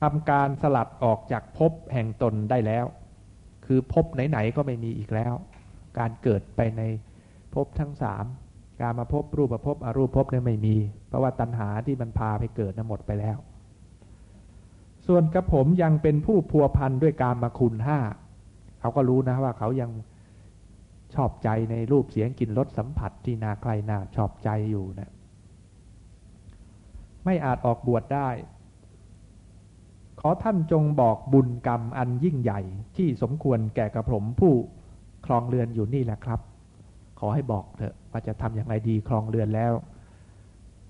ทำการสลัดออกจากภพแห่งตนได้แล้ว คือภพไหนๆก็ไม่มีอีกแล้ว การเกิดไปในภพทั้งสามการมาพบรูปภพอรูปภพเนี่ยไม่มี เพราะว่าตัณหาที่มันพาไปเกิดนั้นหมดไปแล้ว ส่วนกระผมยังเป็นผู้พัวพันด้วยการมาคุณห้าเขาก็รู้นะว่าเขายังชอบใจในรูปเสียงกลิ่นรสสัมผัสที่นาใครนาชอบใจอยู่นะไม่อาจออกบวชได้ ขอท่านจงบอกบุญกรรมอันยิ่งใหญ่ที่สมควรแก่กระผมผู้คลองเรือนอยู่นี่แหละครับ ขอให้บอกเถอะว่าจะทำอย่างไรดีคลองเรือนแล้ว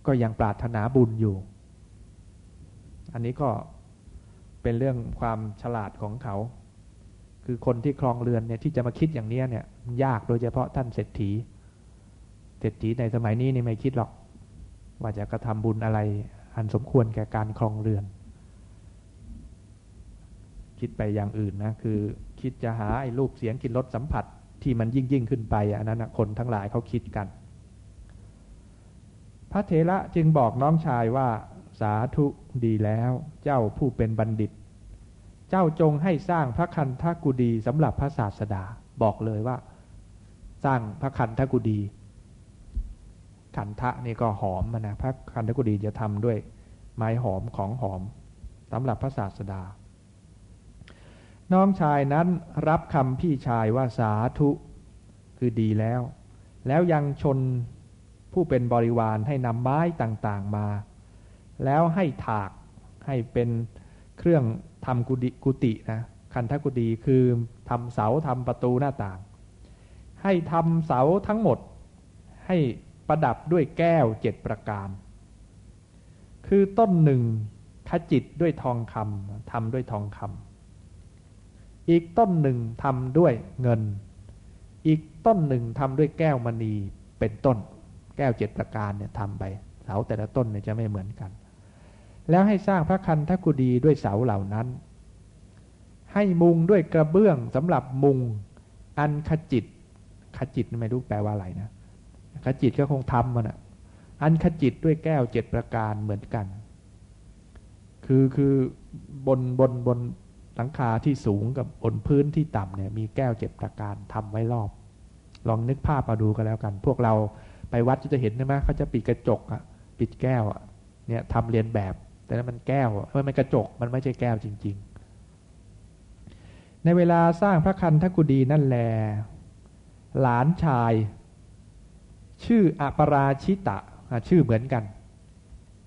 ก็ยังปรารถนาบุญอยู่ อันนี้ก็เป็นเรื่องความฉลาดของเขา คือคนที่คลองเรือนเนี่ยที่จะมาคิดอย่างนี้เนี่ยยากโดยเฉพาะท่านเศรษฐี เศรษฐีในสมัยนี้นี่ไม่คิดหรอก ว่าจะกระทำบุญอะไรอันสมควรแก่การคลองเรือน คิดไปอย่างอื่นนะคือคิดจะหาไอ้รูปเสียงกินรสสัมผัสที่มันยิ่งยิ่งขึ้นไปอันนั้นคนทั้งหลายเขาคิดกัน พระเถระจึงบอกน้องชายว่าสาธุดีแล้วเจ้าผู้เป็นบัณฑิต เจ้าจงให้สร้างพระคันธกุฎีสำหรับพระศาสดาบอกเลยว่า สร้างพระคันธกุฎีขันทะนี่ก็หอมนะพระคันธกุฎีจะทำด้วย ไม้หอมของหอมสำหรับพระศาสดา น้องชายนั้นรับคำพี่ชายว่าสาธุ คือดีแล้ว แล้วยังชนผู้เป็นบริวารให้นำไม้ต่างๆมา แล้วให้ถากให้เป็นเครื่องทำกุฏิกตินะคันทกุฏิคือทำเสาทำประตูหน้าต่าง ให้ทำเสาทั้งหมดให้ประดับด้วยแก้วเจ็ดประการ คือต้นหนึ่งขจิตด้วยทองคำทำด้วยทองคำ อีกต้นหนึ่งทำด้วยเงิน อีกต้นหนึ่งทำด้วยแก้วมณีเป็นต้น แก้วเจ็ดประการเนี่ยทำไปเสาแต่ละต้นเนี่ยจะไม่เหมือนกัน แล้วให้สร้างพระคันทกุดีด้วยเสาเหล่านั้น ให้มุงด้วยกระเบื้องสำหรับมุงอันขจิตขจิตไม่รู้แปลว่าอะไรนะขจิตก็คงทำมันอะอันขจิตด้วยแก้วเจ็ดประการเหมือนกัน คือคือบนบนบน หลังคาที่สูงกับบนพื้นที่ต่ำเนี่ยมีแก้วเจ็ดประการทำไว้รอบ ลองนึกภาพมาดูกันแล้วกัน พวกเราไปวัดจะเห็นใช่ไหมเขาจะปิดกระจกอะปิดแก้วอะเนี่ยทำเรียนแบบ แต่นั้นมันแก้วมันเป็นกระจกมันไม่ใช่แก้วจริง ๆ ในเวลาสร้างพระคันธกุฎีนั่นแล หลานชาย ชื่ออปราชิตะชื่อเหมือนกัน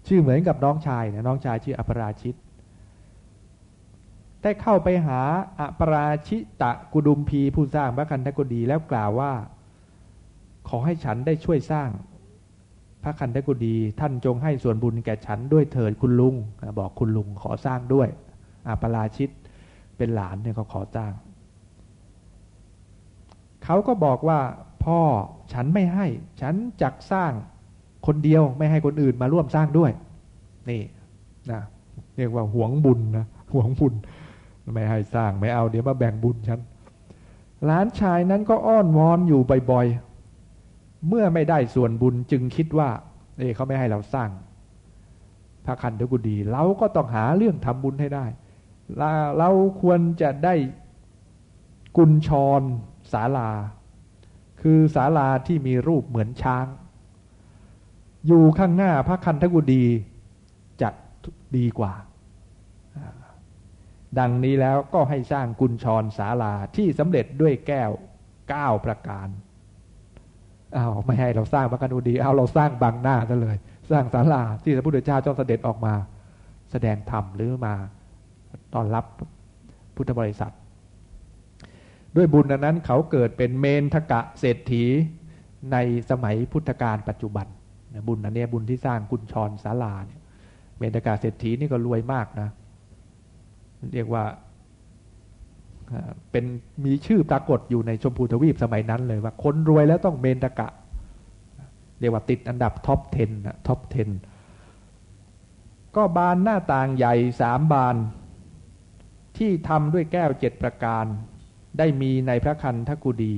ชื่อเหมือนกับน้องชายนะน้องชายชื่ออปราชิต ได้เข้าไปหาอปราชิตะกุดุมพีผู้สร้างพระคันธกุฎีแล้วกล่าวว่า ขอให้ฉันได้ช่วยสร้าง พระคันธกุดีท่านจงให้ส่วนบุญแก่ฉันด้วยเถิดคุณลุง บอกคุณลุงขอสร้างด้วยอปราชิตเป็นหลานเนี่ยเขาขอสร้าง เขาก็บอกว่าพ่อฉันไม่ให้ ฉันจักสร้างคนเดียวไม่ให้คนอื่นมาร่วมสร้างด้วย นี่นะเรียกว่าหวงบุญนะหวงบุญ ไม่ให้สร้างไม่เอาเดี๋ยวมาแบ่งบุญฉันหลานชายนั้นก็อ้อนวอนอยู่บ่อยเมื่อไม่ได้ส่วนบุญจึงคิดว่าเอเขาไม่ให้เราสร้าง พระคันธกุฎีเราก็ต้องหาเรื่องทำบุญให้ได้ เราควรจะได้กุญชรศาลา คือศาลาที่มีรูปเหมือนช้าง อยู่ข้างหน้าพระคันธกุฎีจะดีกว่า ดังนี้แล้วก็ให้สร้างกุญชรศาลาที่สำเร็จด้วยแก้วเก้าประการอาไม่ให้เราสร้างพระกันูดีเอาเราสร้างบังหน้าซะเลย สร้างศาลาที่พระพุทธเจ้าจ้องเสด็จออกมา แสดงธรรมหรือมาตอนรับพุทธบริษัท ด้วยบุญนั้นเขาเกิดเป็นเมนทกะเศรษฐีในสมัยพุทธกาลปัจจุบันบุญอันนี้บุญที่สร้างกุญชรศาลาเนี่ยเมณฑกเศรษฐีนี่ก็รวยมากนะ เรียกว่าเป็นมีชื่อปรากฏอยู่ในชมพูทวีปสมัยนั้นเลยว่าคนรวยแล้วต้องเมณฑกะ เรียกว่าติดอันดับ top 10นะ top 10 ก็บานหน้าต่างใหญ่สามบานที่ทำด้วยแก้วเจ็ดประการ ได้มีในพระคันทกุดี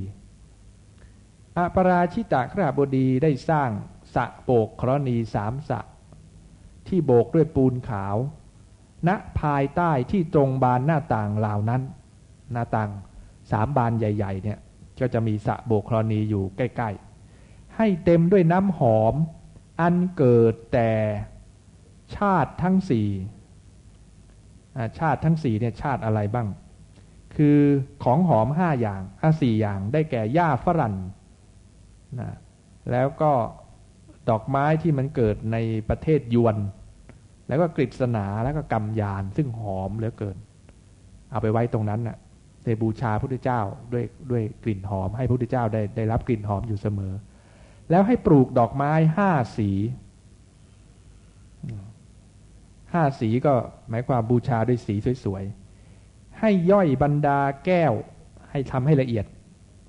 อปราชิตะคราบดีได้สร้างสะโบกครณีสามสะ ที่โบกด้วยปูนขาว ณภายใต้ที่ตรงบานหน้าต่างเหล่านั้น หน้าต่างสามบานใหญ่ ๆ เนี่ยก็จะมีสะโบกครณีอยู่ใกล้ ๆ ให้เต็มด้วยน้ำหอม อันเกิดแต่ชาติทั้งสี่ชาติทั้งสี่เนี่ยชาติอะไรบ้าง คือของหอมห้าอย่างห้าสี่อย่างได้แก่หญ้าฝรั่นนะแล้วก็ดอกไม้ที่มันเกิดในประเทศยวน แล้วก็กฤษณาแล้วก็กำยานซึ่งหอมเหลือเกิน เอาไปไว้ตรงนั้นน่ะในบูชาพระพุทธเจ้าด้วยด้วยกลิ่นหอม ให้พระพุทธเจ้าได้ได้รับกลิ่นหอมอยู่เสมอ แล้วให้ปลูกดอกไม้ห้าสีห้าสีก็หมายความบูชาด้วยสีสวยๆ ให้ย่อยบรรดาแก้ว ให้ทำให้ละเอียด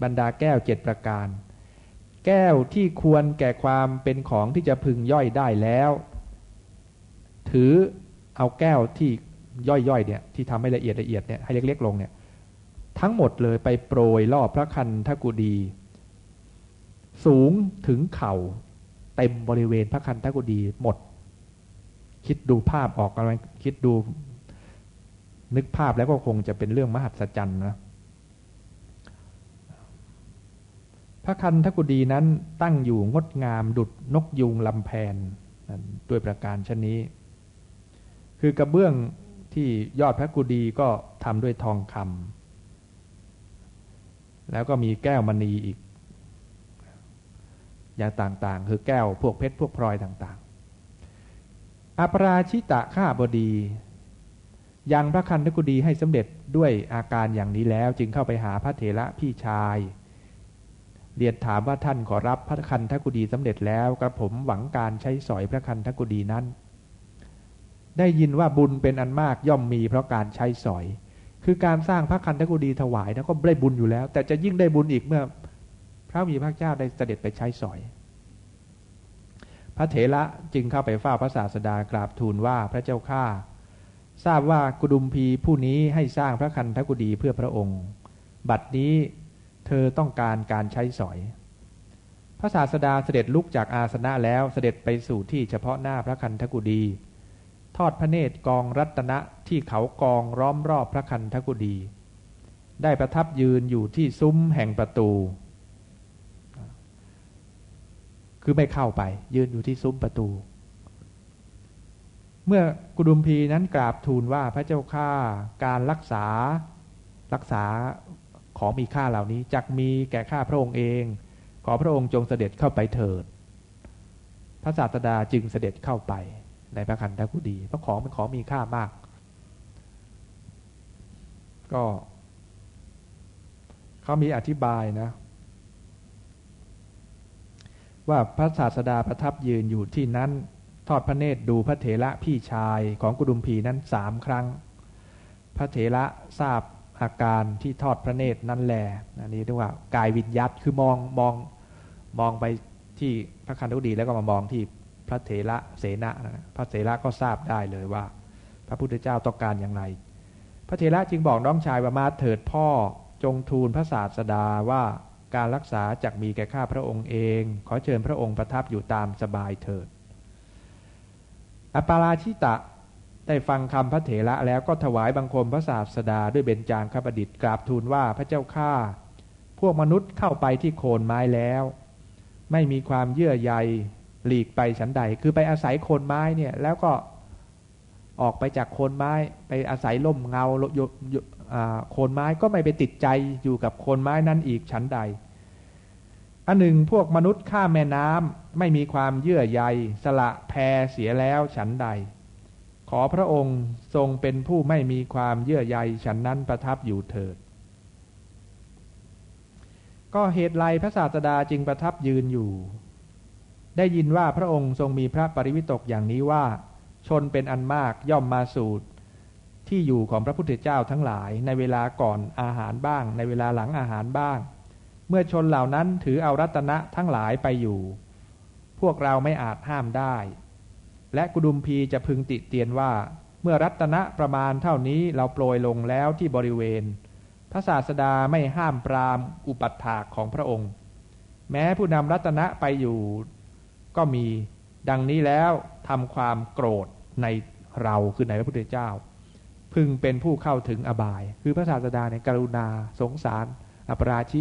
บรรดาแก้วเจ็ดประการ แก้วที่ควรแก่ความเป็นของที่จะพึงย่อยได้แล้ว ถือเอาแก้วที่ย่อยๆเนี่ยที่ทำให้ละเอียดละเอียดเนี่ยให้เล็กๆลงเนี่ยทั้งหมดเลยไปโปรยรอบพระคันทกุดี สูงถึงเข่าเต็มบริเวณพระคันทกุดีหมด คิดดูภาพออกกันไหมคิดดู นึกภาพแล้วก็คงจะเป็นเรื่องมหัศจรรย์นะพระคันทกุดีนั้นตั้งอยู่งดงามดุดนกยุงลำแพนด้วยประการชนนี้ คือกระเบื้องที่ยอดพระกุดีก็ทำด้วยทองคำแล้วก็มีแก้วมณีอีก อย่างต่างๆ คือแก้วพวกเพชรพวกพลอยต่างๆอปราชิตะข้าบดียังพระคันธกุดีให้สำเร็จด้วยอาการอย่างนี้แล้ว จึงเข้าไปหาพระเถระพี่ชายเรียนถามว่าท่านขอรับพระคันธกุดีสำเร็จแล้วกระผมหวังการใช้สอยพระคันธกุดีนั้น ได้ยินว่าบุญเป็นอันมากย่อมมีเพราะการใช้สอย คือการสร้างพระคันธกุฎีถวายนะก็ได้บุญอยู่แล้ว แต่จะยิ่งได้บุญอีกเมื่อ พระมีพระเจ้าได้เสด็จไปใช้สอย พระเถระจึงเข้าไปเฝ้าพระศาสดากราบทูลว่าพระเจ้าข้าทราบว่ากุดุมพีผู้นี้ให้สร้างพระคันธกุฎีเพื่อพระองค์ บัดนี้เธอต้องการการใช้สอย พระศาสดาเสด็จลุกจากอาสนะแล้วเสด็จไปสู่ที่เฉพาะหน้าพระคันธกุฎี ทอดพระเนตรกองรัตนะที่เขากองร้อมรอบพระคันธกุฎีได้ประทับยืนอยู่ที่ซุ้มแห่งประตู คือไม่เข้าไป ยืนอยู่ที่ซุ้มประตู เมื่อกุดุมพีนั้นกราบทูลว่าพระเจ้าข้าการรักษารักษาของมีค่าเหล่านี้จักมีแก่ข้าพระองค์เอง ขอพระองค์จงเสด็จเข้าไปเถิด พระศาสดาจึงเสด็จเข้าไป ในพระคันธกุฎีเพราะของเป็นของมีค่ามาก ก็เขามีอธิบายนะ ว่าพระศาสดาประทับยืนอยู่ที่นั้นทอดพระเนตรดูพระเถระพี่ชายของกุดุมพีนั้นสามครั้ง พระเถระทราบอาการที่ทอดพระเนตรนั้นแหลอันนี้เรียกว่ากายวิญยัตคือมองมองมองไปที่พระคันธกุฎีแล้วก็มามองที่ พระเถระเสนะนะพระเถระก็ทราบได้เลยว่า พระพุทธเจ้าต้องการอย่างไร พระเถระจึงบอกน้องชายว่ามาเถิดพ่อจงทูลพระศาสดาว่าการรักษาจักมีแก่ข้าพระองค์เอง ขอเชิญพระองค์ประทับอยู่ตามสบายเถิด อปาราชิตะได้ฟังคำพระเถระแล้วก็ถวายบังคมพระศาสดาด้วยเบญจางคประดิษฐ์กราบทูลว่าพระเจ้าข้าพวกมนุษย์เข้าไปที่โคนไม้แล้ว ไม่มีความเยื่อใย หลีกไปฉันใด คือไปอาศัยโคนไม้เนี่ย แล้วก็ออกไปจากโคนไม้ ไปอาศัยล่มเงาโคนไม้ก็ไม่ไปติดใจอยู่กับโคนไม้นั้นอีกฉันใด อันหนึ่งพวกมนุษย์ข้าแม่น้ำไม่มีความเยื่อใยสละแพเสียแล้วฉันใด ขอพระองค์ทรงเป็นผู้ไม่มีความเยื่อใยฉันนั้นประทับอยู่เถิด ก็เหตุไรพระศาสดาจึงประทับยืนอยู่ ได้ยินว่าพระองค์ทรงมีพระปริวิตกอย่างนี้ว่า ชนเป็นอันมากย่อมมาสู่ที่อยู่ของพระพุทธเจ้าทั้งหลาย ในเวลาก่อนอาหารบ้าง ในเวลาหลังอาหารบ้าง เมื่อชนเหล่านั้นถือเอารัตนะทั้งหลายไปอยู่ พวกเราไม่อาจห้ามได้ และกุดุมพีจะพึงติเตียนว่า เมื่อรัตนะประมาณเท่านี้เราโปรยลงแล้วที่บริเวณ พระศาสดาไม่ห้ามปรามอุปัฏฐากของพระองค์ แม้ผู้นำรัตนะไปอยู่ ก็มีดังนี้แล้วทำความโกรธในเราคือในพระพุทธเจ้า พึงเป็นผู้เข้าถึงอบาย คือพระศาสดาในกรุณา สงสาร อปราชิ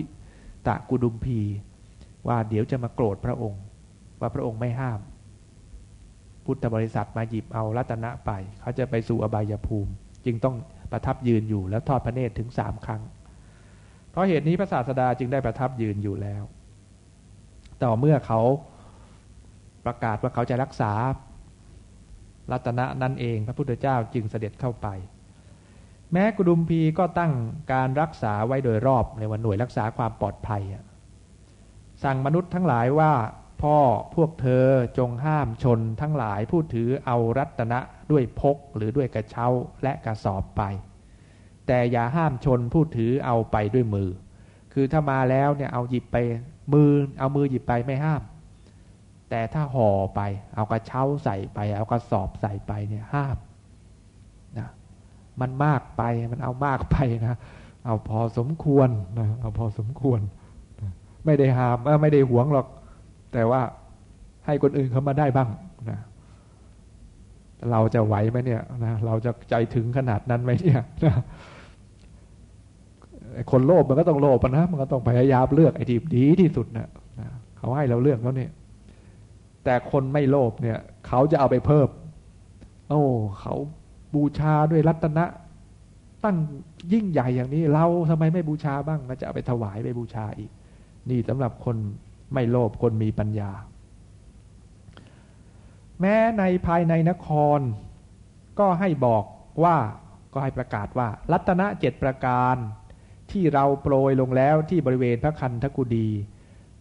ตะกุดุมพี ว่าเดี๋ยวจะมาโกรธพระองค์ ว่าพระองค์ไม่ห้าม พุทธบริษัทมาหยิบเอารัตนะไป เขาจะไปสู่อบายภูมิ จึงต้องประทับยืนอยู่แล้วทอดพระเนตรถึงสามครั้ง เพราะเหตุนี้พระศาสดาจึงได้ประทับยืนอยู่แล้ว ต่อเมื่อเขา ประกาศว่าเขาจะรักษารัตนะนั่นเอง พระพุทธเจ้าจึงเสด็จเข้าไป แม้กุดุมพีก็ตั้งการรักษาไว้โดยรอบในวันหน่วยรักษาความปลอดภัย สั่งมนุษย์ทั้งหลายว่าพ่อพวกเธอจงห้ามชนทั้งหลายผู้ถือเอารัตนะด้วยพกหรือด้วยกระเช้าและกระสอบไป แต่อย่าห้ามชนผู้ถือเอาไปด้วยมือ คือถ้ามาแล้วเนี่ยเอาหยิบไปมือเอามือหยิบไปไม่ห้าม แต่ถ้าห่อไป เอากระเช้าใส่ไป เอากระสอบใส่ไปเนี่ยห้ามนะมันมากไปมันเอามากไปนะเอาพอสมควรนะเอาพอสมควรนะไม่ได้ห้ามไม่ได้หวงหรอก แต่ว่าให้คนอื่นเขามาได้บ้างนะเราจะไหวไหมเนี่ยนะเราจะใจถึงขนาดนั้นไหมเนี่ยนะคนโลภมันก็ต้องโลภนะมันก็ต้องพยายามเลือกไอ้ที่ดีที่สุดนะนะเขาให้เราเลือกแล้วเนี่ย แต่คนไม่โลภเนี่ย เขาจะเอาไปเพิ่ม โอ้เขาบูชาด้วยรัตนะ ตั้งยิ่งใหญ่อย่างนี้ เราทำไมไม่บูชาบ้างมันจะเอาไปถวายไปบูชาอีก นี่สำหรับคนไม่โลภคนมีปัญญา แม้ในภายในนคร ก็ให้บอกว่าก็ให้ประกาศว่า รัตนะเจ็ดประการที่เราโปรยลงแล้วที่บริเวณพระคันธกุดี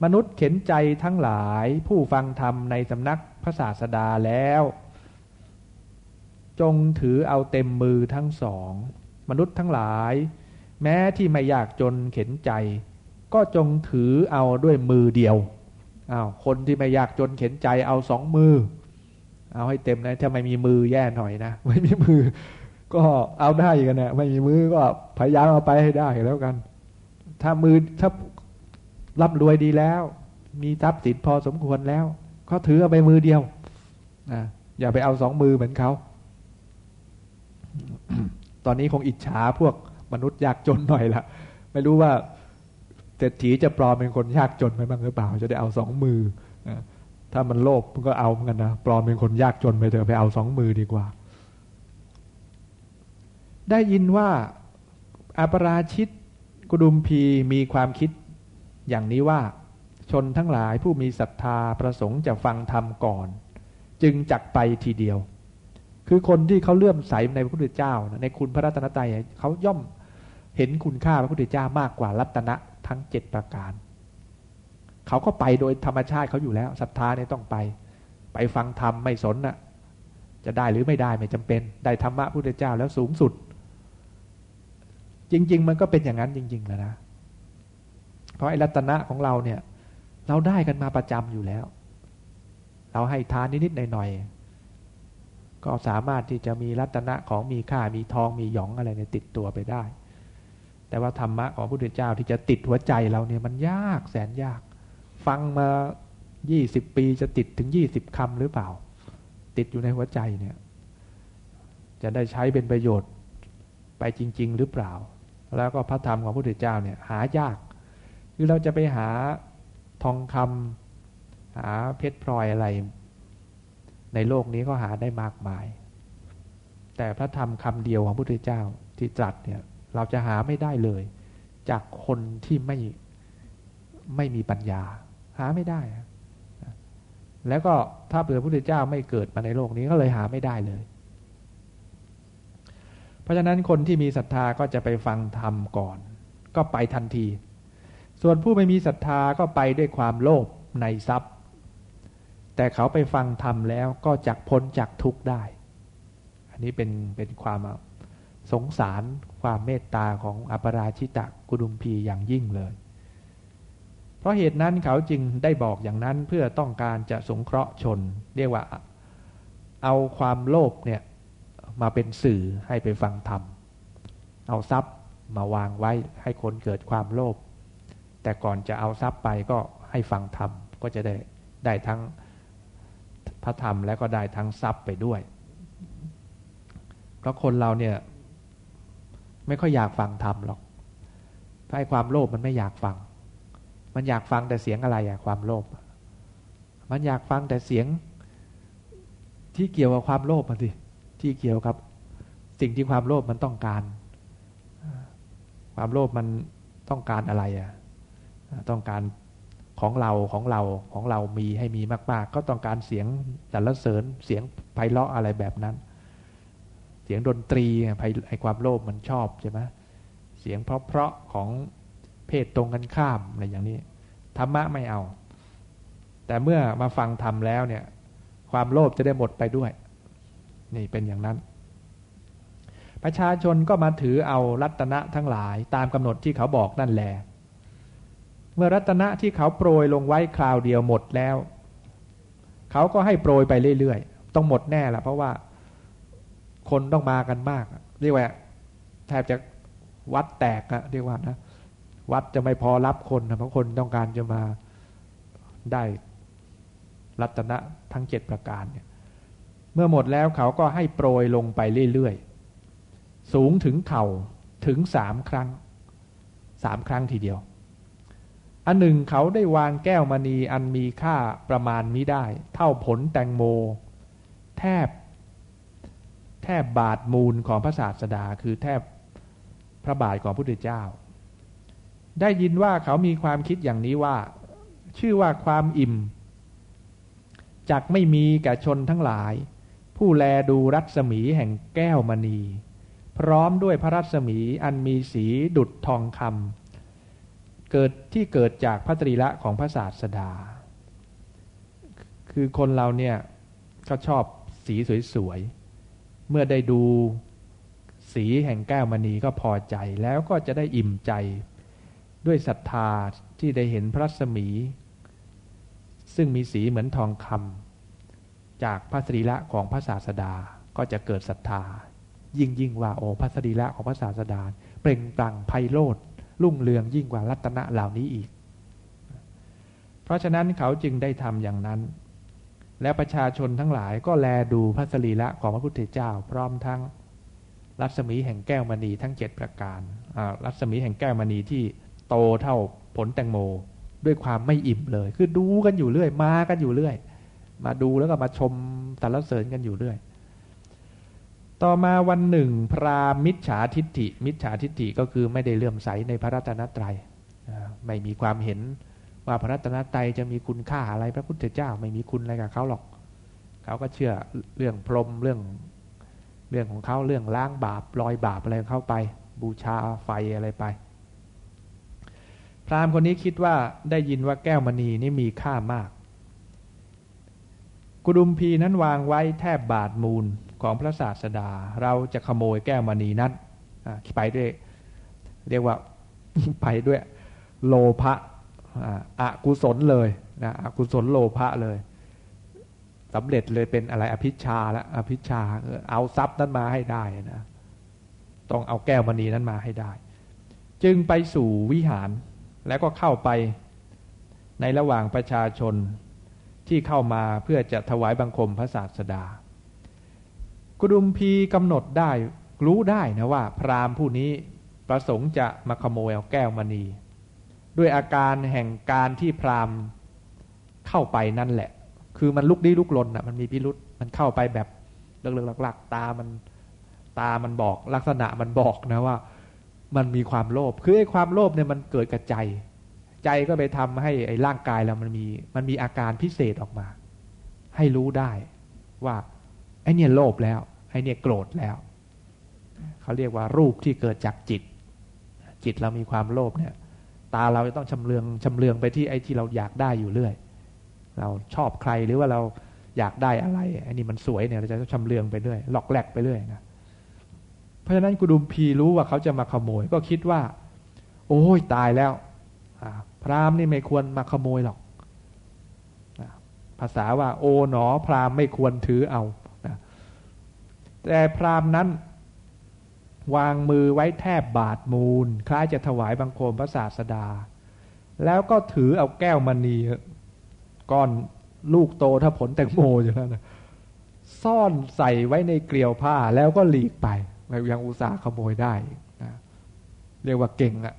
มนุษย์เข็นใจทั้งหลายผู้ฟังธรรมในสำนักพระศาสดาแล้ว จงถือเอาเต็มมือทั้งสอง มนุษย์ทั้งหลาย แม้ที่ไม่อยากจนเข็นใจ ก็จงถือเอาด้วยมือเดียวอา้าวคนที่ไม่อยากจนเข็นใจเอาสองมือ เอาให้เต็มนะถ้าไม่มีมือแย่หน่อยนะไม่มีมือ ก็เอาได้กันนะไม่มีมือก็พยายามเอาไปให้ได้แล้วกัน ถ้ามือถ้า ร่ำรวยดีแล้ว มีทรัพย์สินพอสมควรแล้วเขาถือเอาไปมือเดียวนะอย่าไปเอาสองมือเหมือนเขา ตอนนี้คงอิจฉาพวกมนุษย์ยากจนหน่อยละไม่รู้ว่าเศรษฐีจะปลอมเป็นคนยากจนไปบ้างหรือเปล่า จะได้เอาสองมือนะถ้ามันโลภมันก็เอาเหมือนกันนะปลอมเป็นคนยากจนไปเถอะไปเอาสองมือดีกว่า ได้ยินว่าอาปราชิตกุดุมพีมีความคิด อย่างนี้ว่าชนทั้งหลายผู้มีศรัทธาประสงค์จะฟังธรรมก่อน จึงจักไปทีเดียว คือคนที่เขาเลื่อมใสในพระพุทธเจ้าในคุณพระรัตนตรัยเขาย่อมเห็นคุณค่าพระพุทธเจ้ามากกว่ารัตนะทั้งเจ็ดประการ เขาก็ไปโดยธรรมชาติเขาอยู่แล้วศรัทธาเนี่ยต้องไป ไปฟังธรรมไม่สนน่ะจะได้หรือไม่ได้ไม่จำเป็น ได้ธรรมะพระพุทธเจ้าแล้วสูงสุด จริง ๆ มันก็เป็นอย่างนั้นจริง ๆ แล้วนะ เพราะไอ้รัตนะของเราเนี่ย เราได้กันมาประจำอยู่แล้ว เราให้ทานนิดๆหน่อยๆก็สามารถที่จะมีรัตนะของมีค่ามีทองมีหยองอะไรเนี่ยติดตัวไปได้ แต่ว่าธรรมะของพระพุทธเจ้าที่จะติดหัวใจเราเนี่ยมันยากแสนยาก ฟังมายี่สิบปีจะติดถึงยี่สิบคำหรือเปล่า ติดอยู่ในหัวใจเนี่ย จะได้ใช้เป็นประโยชน์ไปจริง ๆ หรือเปล่า แล้วก็พระธรรมของพระพุทธเจ้าเนี่ยหายาก คือเราจะไปหาทองคำหาเพชรพลอยอะไร ในโลกนี้ก็หาได้มากมาย แต่พระธรรมคำเดียวของพระพุทธเจ้าที่ตรัสเนี่ยเราจะหาไม่ได้เลย จากคนที่ไม่ไม่มีปัญญา หาไม่ได้ แล้วก็ถ้าเผื่อพระพุทธเจ้าไม่เกิดมาในโลกนี้ก็เลยหาไม่ได้เลย เพราะฉะนั้นคนที่มีศรัทธาก็จะไปฟังธรรมก่อน ก็ไปทันที ส่วนผู้ไม่มีศรัทธาก็ไปด้วยความโลภในทรัพย์ แต่เขาไปฟังธรรมแล้วก็จักพ้นจากทุกข์ได้ อันนี้เป็นเป็นความสงสารความเมตตาของอปราชิตะกุดุมพีอย่างยิ่งเลย เพราะเหตุนั้นเขาจึงได้บอกอย่างนั้นเพื่อต้องการจะสงเคราะห์ชน เรียกว่าเอาความโลภเนี่ยมาเป็นสื่อให้ไปฟังธรรม เอาทรัพย์มาวางไว้ให้คนเกิดความโลภ แต่ก่อนจะเอาทรัพย์ไปก็ให้ฟังธรรมก็จะได้ได้ทั้งพระธรรมแล้วก็ได้ทั้งทรัพย์ไปด้วย เพราะคนเราเนี่ย ไม่ค่อยอยากฟังธรรมหรอกเพราะไอ้ความโลภมันไม่อยากฟัง มันอยากฟังแต่เสียงอะไรอะความโลภ มันอยากฟังแต่เสียงที่เกี่ยวกับความโลภมันสิที่เกี่ยวกับสิ่งที่ความโลภมันต้องการ ความโลภมันต้องการอะไรอะ ต้องการของเราของเราของเรามีให้มีมาก ๆ ก็ต้องการเสียงสรรเสริญเสียงไพเราะอะไรแบบนั้น เสียงดนตรีไอความโลภมันชอบใช่ไหมเสียงเพราะๆของเพศตรงกันข้ามอะไรอย่างนี้ธรรมะไม่เอา แต่เมื่อมาฟังธรรมแล้วเนี่ย ความโลภจะได้หมดไปด้วย นี่เป็นอย่างนั้น ประชาชนก็มาถือเอารัตนะทั้งหลายตามกำหนดที่เขาบอกนั่นแหละ เมื่อรัตนะที่เขาโปรยลงไว้คราวเดียวหมดแล้ว เขาก็ให้โปรยไปเรื่อยๆ ต้องหมดแน่ละเพราะว่าคนต้องมากันมากเรียกว่าแทบจะวัดแตกอะเรียกว่านะวัดจะไม่พอรับคนนะเพราะคนต้องการจะมาได้รัตนะทั้งเจ็ดประการเนี่ย เมื่อหมดแล้วเขาก็ให้โปรยลงไปเรื่อยๆ สูงถึงเข่าถึงสามครั้งสามครั้งทีเดียว อันหนึ่งเขาได้วางแก้วมณีอันมีค่าประมาณมิได้ เท่าผลแตงโม แทบ แทบบาทมูลของพระศาสดา คือแทบพระบาทของพระพุทธเจ้า ได้ยินว่าเขามีความคิดอย่างนี้ว่า ชื่อว่าความอิ่มจักไม่มีแก่ชนทั้งหลาย ผู้แลดูรัศมีแห่งแก้วมณี พร้อมด้วยพระรัศมีอันมีสีดุดทองคำ เกิดที่เกิดจากพระตรีละของพระศาสดา คือคนเราเนี่ยก็ชอบสีสวยๆ เมื่อได้ดูสีแห่งแก้วมณีก็พอใจแล้วก็จะได้อิ่มใจด้วยศรัทธาที่ได้เห็นพระสมี ซึ่งมีสีเหมือนทองคำจากพระสรีละของพระศาสดาก็จะเกิดศรัทธา ยิ่งยิ่งว่าโอ้พระสรีละของพระศาสดา เปล่งปลั่งไพโรธ รุ่งเรืองยิ่งกว่ารัตนะเหล่านี้อีก เพราะฉะนั้นเขาจึงได้ทำอย่างนั้น และประชาชนทั้งหลายก็แลดูพระสรีละของพระพุทธเจ้า พร้อมทั้งรัศมีแห่งแก้วมณีทั้งเจ็ดประการรัศมีแห่งแก้วมณีที่โตเท่าผลแตงโม ด้วยความไม่อิ่มเลย คือดูกันอยู่เรื่อย มากันอยู่เรื่อย มาดูแล้วก็มาชมสรรเสริญกันอยู่เรื่อย ต่อมาวันหนึ่ง พรามิจฉาทิฏฐิ มิจฉาทิฏฐิก็คือไม่ได้เลื่อมใสในพระรัตนตรัยไม่มีความเห็นว่าพระรัตนตรัยจะมีคุณค่าอะไรพระพุทธเจ้าไม่มีคุณอะไรกับเขาหรอก เขาก็เชื่อเรื่องพรมเรื่องเรื่องของเขาเรื่องล้างบาปลอยบาปอะไรเข้าไป บูชาไฟอะไรไป พราหมณ์คนนี้คิดว่าได้ยินว่าแก้วมณีนี่มีค่ามาก กุดุมพีนั้นวางไว้แทบบาทมูล ของพระศาสดา เราจะขโมยแก้วมณีนั้นไปด้วย เรียกว่าไปด้วยโลภะอะกุศลเลยนะอกุศลโลภะเลยสำเร็จเลยเป็นอะไรอภิชาละอภิชาเอาทรัพย์นั้นมาให้ได้นะต้องเอาแก้วมณีนั้นมาให้ได้ จึงไปสู่วิหารแล้วก็เข้าไปในระหว่างประชาชนที่เข้ามาเพื่อจะถวายบังคมพระศาสดา กุดุมพีกำหนดได้ รู้ได้นะว่า พราหมณ์ผู้นี้ประสงค์จะมาขโมยเอาแก้วมณี ด้วยอาการแห่งการที่พราหมณ์เข้าไปนั่นแหละ คือมันลุกดี้ลุกลนอะ มันมีพิรุษมันเข้าไปแบบเลือกๆหลักๆตามันตามันบอกลักษณะมันบอกนะว่า มันมีความโลภคือไอ้ความโลภเนี่ยมันเกิดกับใจ ใจก็ไปทำให้ไอ้ร่างกายเรามันมีมันมีอาการพิเศษออกมา ให้รู้ได้ว่าไอ้เนี่ยโลภแล้ว ไอ้เนี่ยโกรธแล้ว เขาเรียกว่ารูปที่เกิดจากจิต จิตเรามีความโลภเนี่ย ตาเราจะต้องชำเลืองชำเลืองไปที่ไอ้ที่เราอยากได้อยู่เรื่อย เราชอบใครหรือว่าเราอยากได้อะไรไอ้นี่มันสวยเนี่ยเราจะชำเลืองไปเรื่อยหลอกแหลกไปเรื่อยนะเพราะฉะนั้นกุดุมพีรู้ว่าเขาจะมาขโมย ก็คิดว่า โอ้ยตายแล้วพราหมณ์นี่ไม่ควรมาขโมยหรอกภาษาว่า โอ๋หนอ พราหมณ์ไม่ควรถือเอา แต่พราหมณ์นั้น วางมือไว้แทบบาทมูล คล้ายจะถวายบังคมพระศาสดา แล้วก็ถือเอาแก้วมณีก้อนลูกโตถ้าผลแตงโมอยู่แล้นะซ่อนใส่ไว้ในเกลียวผ้าแล้วก็หลีกไปยังอุตส่าห์ขโมยได้นะเรียกว่าเก่งอะ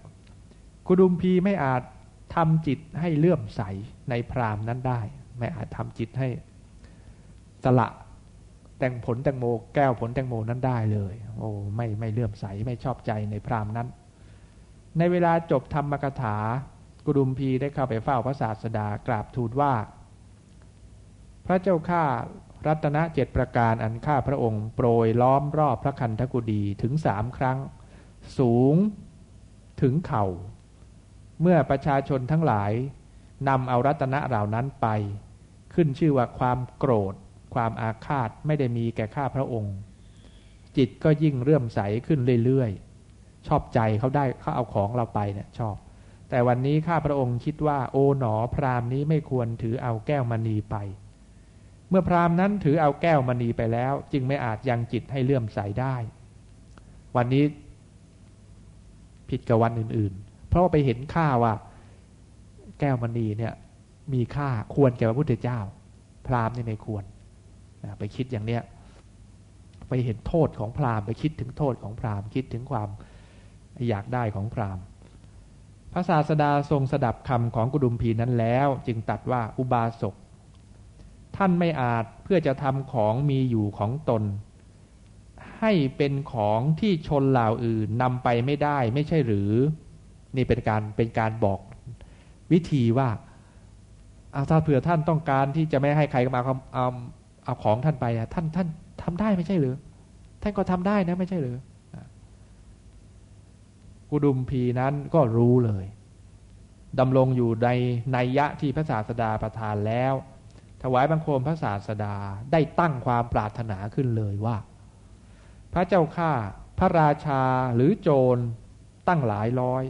กุดุมพีไม่อาจทำจิตให้เลื่อมใสในพรามนั้นได้ ไม่อาจทำจิตให้สละ แต่งผลแตงโมแก้วผลแตงโมนั้นได้เลย โอ้ไม่ไม่เลื่อมใสไม่ชอบใจในพรามนั้น ในเวลาจบธรรมกถากุดุมพีได้เข้าไปเฝ้าพระศาสดากราบทูลว่า พระเจ้าข้ารัตนเจ็ดประการอันข้าพระองค์ โปรยล้อมรอบพระคันธกุฎีถึงสามครั้ง สูงถึงเข่า เมื่อประชาชนทั้งหลายนำเอารัตนะเหล่านั้นไป ขึ้นชื่อว่าความโกรธ ความอาฆาตไม่ได้มีแก่ข้าพระองค์ จิตก็ยิ่งเรื่มใสขึ้นเรื่อยๆ ชอบใจเขาได้เขาเอาของเราไปเนี่ยชอบ แต่วันนี้ข้าพระองค์คิดว่าโอ๋หนอพรามนี้ไม่ควรถือเอาแก้วมณีไป เมื่อพราหมณ์นั้นถือเอาแก้วมณีไปแล้ว จึงไม่อาจยังจิตให้เลื่อมใสได้ วันนี้ผิดกับวันอื่นๆ เพราะไปเห็นค่าว่า แก้วมณีเนี่ยมีค่าควรแก่พระพุทธเจ้า พราหมณ์นี่ไม่ควร ไปคิดอย่างเนี้ยไปเห็นโทษของพราหมณ์ไปคิดถึงโทษของพราหมณ์คิดถึงความอยากได้ของพราหมณ์พระศาสดาทรงสดับคำของกุดุมพีนั้นแล้ว จึงตัดว่าอุบาสกท่านไม่อาจเพื่อจะทำของมีอยู่ของตน ให้เป็นของที่ชนเหล่าอื่นนำไปไม่ได้ไม่ใช่หรือ นี่เป็นการเป็นการบอกวิธีว่าเอาถ้าเผื่อท่านต้องการที่จะไม่ให้ใครมาเอา เอาของท่านไปท่านท่านทำได้ไม่ใช่หรือ ท่านก็ทำได้นะไม่ใช่หรือกุดุมพีนั้นก็รู้เลยดำรงอยู่ในนัยยะที่พระศาสดาประทานแล้ว ถวายบังคมพระศาสดาได้ตั้งความปรารถนาขึ้นเลยว่า พระเจ้าข้าพระราชาหรือโจรตั้งหลายร้อย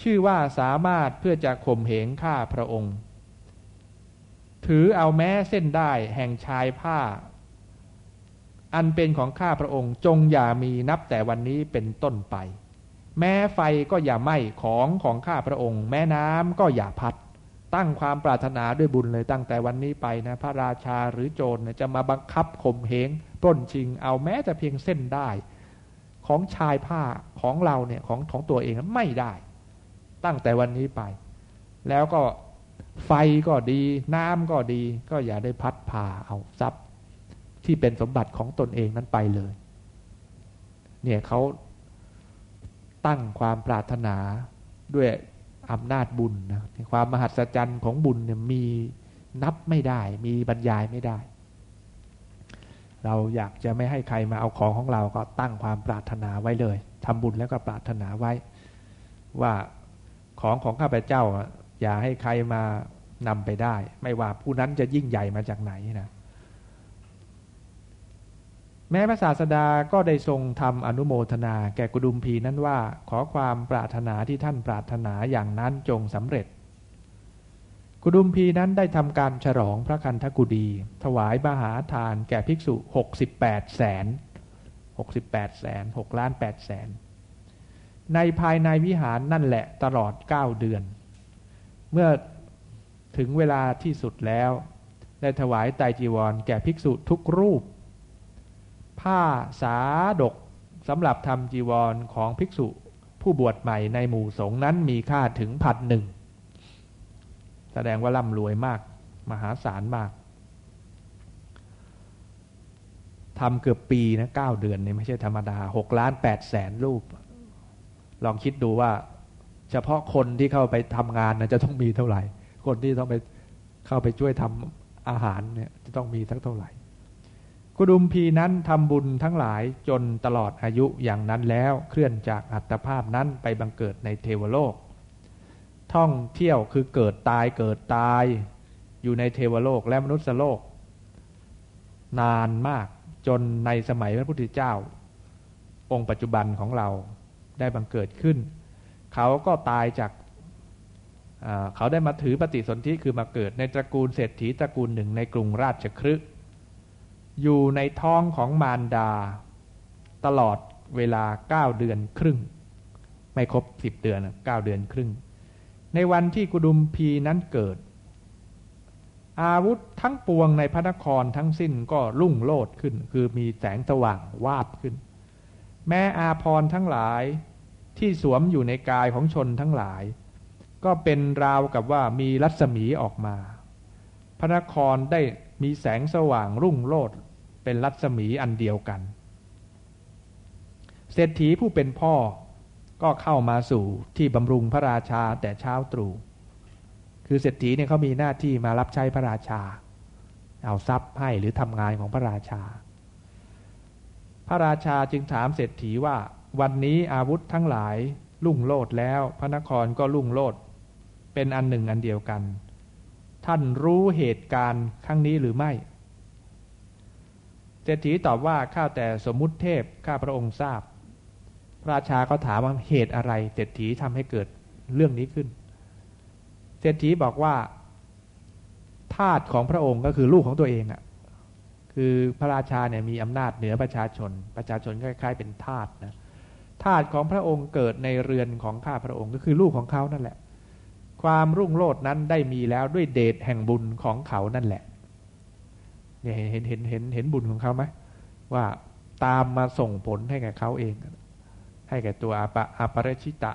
ชื่อว่าสามารถเพื่อจะข่มเหงข้าพระองค์ ถือเอาแม้เส้นได้แห่งชายผ้า อันเป็นของข้าพระองค์จงอย่ามีนับแต่วันนี้เป็นต้นไป แม้ไฟก็อย่าไหม้ของของข้าพระองค์ แม้น้ำก็อย่าพัด ตั้งความปรารถนาด้วยบุญเลยตั้งแต่วันนี้ไปนะ พระราชาหรือโจรจะมาบังคับข่มเหงปล้นชิง เอาแม้แต่เพียงเส้นได้ ของชายผ้าของเราเนี่ยของของตัวเองไม่ได้ ตั้งแต่วันนี้ไป แล้วก็ ไฟก็ดี น้ำก็ดี ก็อย่าได้พัดพาเอาทรัพย์ ที่เป็นสมบัติของตนเองนั้นไปเลย เนี่ยเขาตั้งความปรารถนาด้วยอำนาจบุญนะความมหัศจรรย์ของบุญเนี่ยมีนับไม่ได้ มีบรรยายไม่ได้ เราอยากจะไม่ให้ใครมาเอาของของเราก็ตั้งความปรารถนาไว้เลยทำบุญแล้วก็ปรารถนาไว้ ว่าของของข้าพเจ้า อย่าให้ใครมานำไปได้ ไม่ว่าผู้นั้นจะยิ่งใหญ่มาจากไหนนะแม้พระศาสดาก็ได้ทรงทำอนุโมทนา แก่กุดุมพีนั้นว่า ขอความปรารถนาที่ท่านปรารถนาอย่างนั้นจงสำเร็จ กุดุมพีนั้นได้ทำการฉลองพระคันธกุฎีถวายบาหาทานแก่ภิกษุหกสิบแปดแสนหกสิบแปดแสนหกล้านแปดแสน ในภายในวิหารนั่นแหละตลอดเก้าเดือน เมื่อถึงเวลาที่สุดแล้ว ได้ถวายไตจีวร แก่ภิกษุทุกรูป ผ้าสาดกสำหรับทำจีวรของภิกษุผู้บวชใหม่ในหมู่สงฆ์นั้นมีค่าถึงพันหนึ่ง แสดงว่าร่ำรวยมาก มหาศาลมากทำเกือบปีนะเก้าเดือนนี่ไม่ใช่ธรรมดาหกล้านแปดแสนรูป ลองคิดดูว่า เฉพาะคนที่เข้าไปทำงานนะจะต้องมีเท่าไหร่ คนที่ต้องไปเข้าไปช่วยทำอาหารเนี่ยจะต้องมีสักเท่าไหร่กุดุมพีนั้นทำบุญทั้งหลายจนตลอดอายุอย่างนั้นแล้วเคลื่อนจากอัตภาพนั้นไปบังเกิดในเทวโลก ท่องเที่ยวคือเกิดตายเกิดตายอยู่ในเทวโลกและมนุษยโลก นานมากจนในสมัยพระพุทธเจ้า องค์ปัจจุบันของเราได้บังเกิดขึ้น เขาก็ตายจากเขาได้มาถือปฏิสนธิคือมาเกิดในตระกูลเศรษฐีตระกูลหนึ่งในกรุงราชคฤห์อยู่ในท้องของมารดา ตลอดเวลาเก้าเดือนครึ่ง ไม่ครบสิบเดือนเก้าเดือนครึ่ง ในวันที่กุดุมพีนั้นเกิด อาวุธทั้งปวงในพระนครทั้งสิ้นก็รุ่งโลดขึ้น คือมีแสงสว่างวาบขึ้น แม้อาพรทั้งหลาย ที่สวมอยู่ในกายของชนทั้งหลาย ก็เป็นราวกับว่ามีรัศมีออกมา พระนครได้มีแสงสว่างรุ่งโลดเป็นรัศมีอันเดียวกันเศรษฐีผู้เป็นพ่อก็เข้ามาสู่ที่บำรุงพระราชาแต่เช้าตรู่คือเศรษฐีเนี่ยเขามีหน้าที่มารับใช้พระราชา เอาทรัพย์ให้หรือทำงานของพระราชา พระราชาจึงถามเศรษฐีว่า วันนี้อาวุธทั้งหลายลุ่งโลดแล้ว พระนครก็ลุ่งโลด เป็นอันหนึ่งอันเดียวกัน ท่านรู้เหตุการณ์ครั้งนี้หรือไม่เศรษฐีตอบว่าข้าแต่สมมุติเทพข้าพระองค์ทราบ พระราชาก็ถามว่าเหตุอะไรเศรษฐีทำให้เกิดเรื่องนี้ขึ้นเศรษฐีบอกว่าทาสของพระองค์ก็คือลูกของตัวเองอะ่ะคือพระราชาเนี่ยมีอำนาจเหนือประชาชน ประชาชนคล้ายๆเป็นทาสนะ ทาสของพระองค์เกิดในเรือนของข้าพระองค์ก็คือลูกของเขานั่นแหละ ความรุ่งโรจน์นั้นได้มีแล้วด้วยเดชแห่งบุญของเขานั่นแหละเนี่ยเห็นเห็นเห็นเห็นบุญของเขาไหมว่าตามมาส่งผลให้แก่เขาเอง ให้แก่ตัวอาปะอาปรชิตะ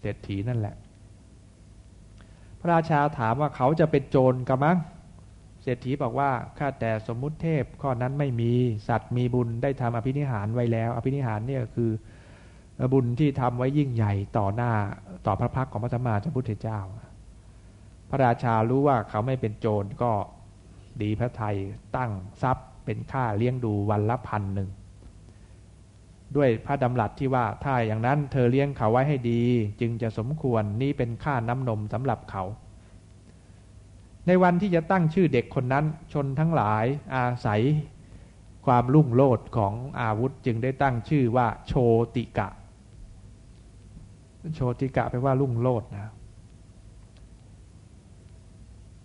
เศรษฐีนั่นแหละ พระราชาถามว่าเขาจะเป็นโจรกันมั้ง เศรษฐีบอกว่าข้าแต่สมมุติเทพข้อนั้นไม่มีสัตว์มีบุญได้ทำอภินิหารไว้แล้ว อภินิหารเนี่ยคือบุญที่ทำไว้ยิ่งใหญ่ต่อหน้าต่อพระพักของพระสัมมาสัมพุทธเจ้า พระราชารู้ว่าเขาไม่เป็นโจรก็ดีพระไทยตั้งทรัพย์เป็นค่าเลี้ยงดูวันละพันหนึ่งด้วยพระดำรัสที่ว่าถ้าอย่างนั้นเธอเลี้ยงเขาไว้ให้ดี จึงจะสมควรนี่เป็นค่าน้ำนมสำหรับเขา ในวันที่จะตั้งชื่อเด็กคนนั้นชนทั้งหลายอาศัยความลุ่งโลดของอาวุธจึงได้ตั้งชื่อว่าโชติกะ โชติกะแปลว่าลุ่งโลดนะ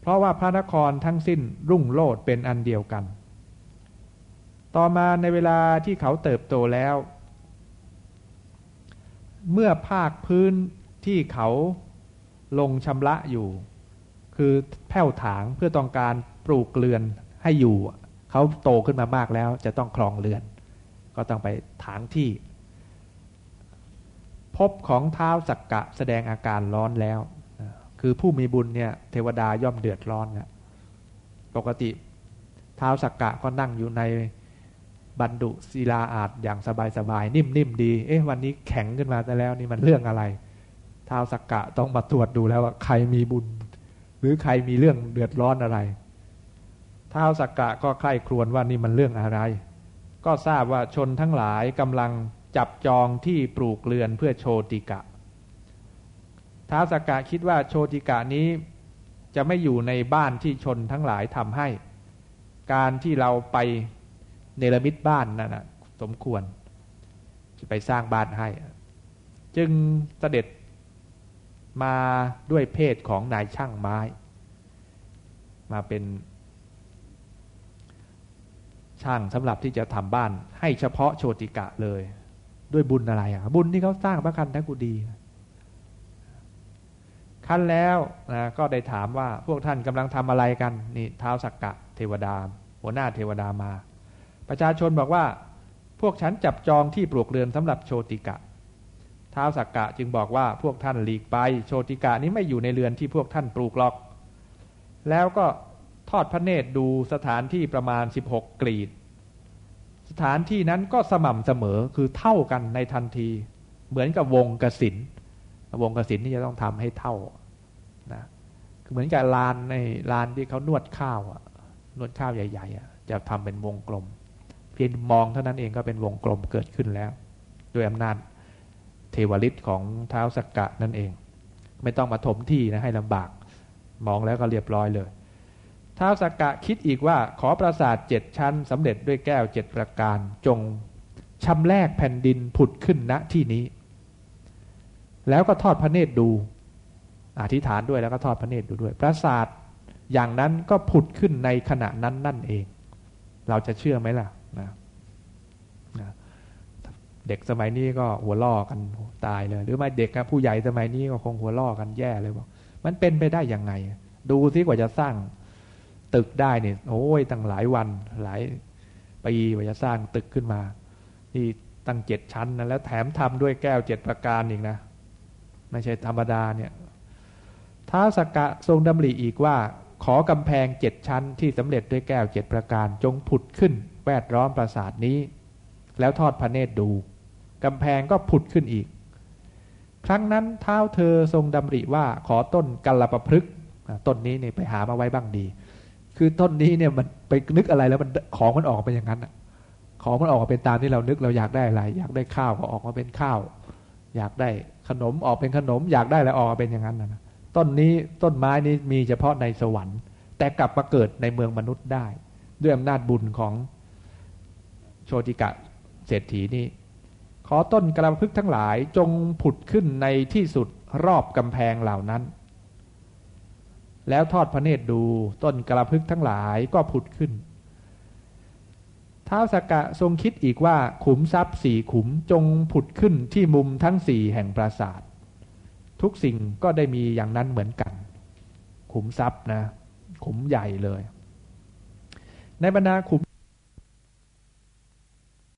เพราะว่าพระนครทั้งสิ้นรุ่งโลดเป็นอันเดียวกัน ต่อมาในเวลาที่เขาเติบโตแล้ว เมื่อภาคพื้นที่เขาลงชำระอยู่ คือแผ่วถางเพื่อต้องการปลูกเรือนให้อยู่ เขาโตขึ้นมามากแล้ว จะต้องครองเรือน ก็ต้องไปถางที่ พบของเท้าสักกะแสดงอาการร้อนแล้ว คือผู้มีบุญเนี่ยเทวดาย่อมเดือดร้อนนะปกติเท้าสักกะก็นั่งอยู่ในบันดุศิลาอาจอย่างสบายๆนิ่มๆดี เอ๊ะวันนี้แข็งขึ้นมาแต่แล้วนี่มันเรื่องอะไรเท้าสักกะต้องมาตรวจดูแล้วว่าใครมีบุญ หรือใครมีเรื่องเดือดร้อนอะไรท้าวสักกะก็ใคร่ครวญว่านี่มันเรื่องอะไร ก็ทราบว่าชนทั้งหลายกำลังจับจองที่ปลูกเรือนเพื่อโชติกะ ท้าวสักกะคิดว่าโชติกะนี้จะไม่อยู่ในบ้านที่ชนทั้งหลายทำให้ การที่เราไปเนรมิตบ้านนั่นนะสมควร จะไปสร้างบ้านให้ จึงเสด็จ มาด้วยเพศของนายช่างไม้ มาเป็นช่างสำหรับที่จะทำบ้านให้เฉพาะโชติกะเลย ด้วยบุญอะไรอะบุญที่เขาสร้างพระคันธกุดีขั้นแล้วนะก็ได้ถามว่าพวกท่านกำลังทำอะไรกันนี่เท้าสักกะเทวดา หัวหน้าเทวดามา ประชาชนบอกว่า พวกฉันจับจองที่ปลวกเรือนสำหรับโชติกะ ท้าวสักกะจึงบอกว่าพวกท่านหลีกไป โชติกะนี้ไม่อยู่ในเรือนที่พวกท่านปลูกหรอก แล้วก็ทอดพระเนตรดูสถานที่ประมาณ 16 กรีด สถานที่นั้นก็สม่ำเสมอคือเท่ากันในทันที เหมือนกับวงกสินวงกสินนี่จะต้องทำให้เท่านะเหมือนกับลานในลานที่เขานวดข้าวอะนวดข้าวใหญ่ๆจะทำเป็นวงกลม เพียงมองเท่านั้นเองก็เป็นวงกลมเกิดขึ้นแล้ว ด้วยอำนาจ เทวฤทธิ์ของเท้าสักกะนั่นเอง ไม่ต้องมาถมที่นะให้ลำบาก มองแล้วก็เรียบร้อยเลยเท้าสักกะคิดอีกว่าขอปราสาทเจ็ดชั้นสำเร็จด้วยแก้วเจ็ดประการจงชำแรกแผ่นดินผุดขึ้นณที่นี้ แล้วก็ทอดพระเนตรดู อธิษฐานด้วยแล้วก็ทอดพระเนตรดูด้วยปราสาทอย่างนั้นก็ผุดขึ้นในขณะนั้นนั่นเอง เราจะเชื่อไหมล่ะนะ เด็กสมัยนี้ก็หัวล่อกันตายเลย หรือไม่เด็กครับผู้ใหญ่สมัยนี้ก็คงหัวล่อกันแย่เลยบอกมันเป็นไปได้ยังไง ดูซิกว่าจะสร้างตึกได้เนี่ยโอ้ยตั้งหลายวันหลายปีว่าจะสร้างตึกขึ้นมา ที่ตั้งเจ็ดชั้นนะแล้วแถมทำด้วยแก้วเจ็ดประการอีกนะ ไม่ใช่ธรรมดาเนี่ยท้าสกกะทรงดำริอีกว่า ขอกำแพงเจ็ดชั้น ที่สำเร็จด้วยแก้วเจ็ดประการ จงผุดขึ้นแวดล้อมปราสาทนี้ แล้วทอดพระเนตรดู กำแพงก็ผุดขึ้นอีก ครั้งนั้นเท้าเธอทรงดำริว่าขอต้นกัลปะพฤกต้นนี้เนี่ยไปหามาไว้บ้างดี คือต้นนี้เนี่ยมันไปนึกอะไรแล้วมันของมันออกเป็นอย่างนั้นของมันออกมาเป็นตามที่เรานึกเราอยากได้อะไร อยากได้ข้าวก็ออกมาเป็นข้าว อยากได้ขนมออกเป็นขนม อยากได้อะไรออกมาเป็นอย่างนั้นนะต้นนี้ต้นไม้นี้มีเฉพาะในสวรรค์ แต่กลับมาเกิดในเมืองมนุษย์ได้ ด้วยอำนาจบุญของโชติกะเศรษฐีนี้ ขอต้นกระพึกทั้งหลายจงผุดขึ้นในที่สุดรอบกำแพงเหล่านั้น แล้วทอดพระเนตรดูต้นกระพึกทั้งหลายก็ผุดขึ้นท้าวสกกะทรงคิดอีกว่าขุมทรัพย์สี่ขุมจงผุดขึ้นที่มุมทั้งสี่แห่งปราสาททุกสิ่งก็ได้มีอย่างนั้นเหมือนกัน ขุมทรัพย์นะ ขุมใหญ่เลย ในบรรดาขุม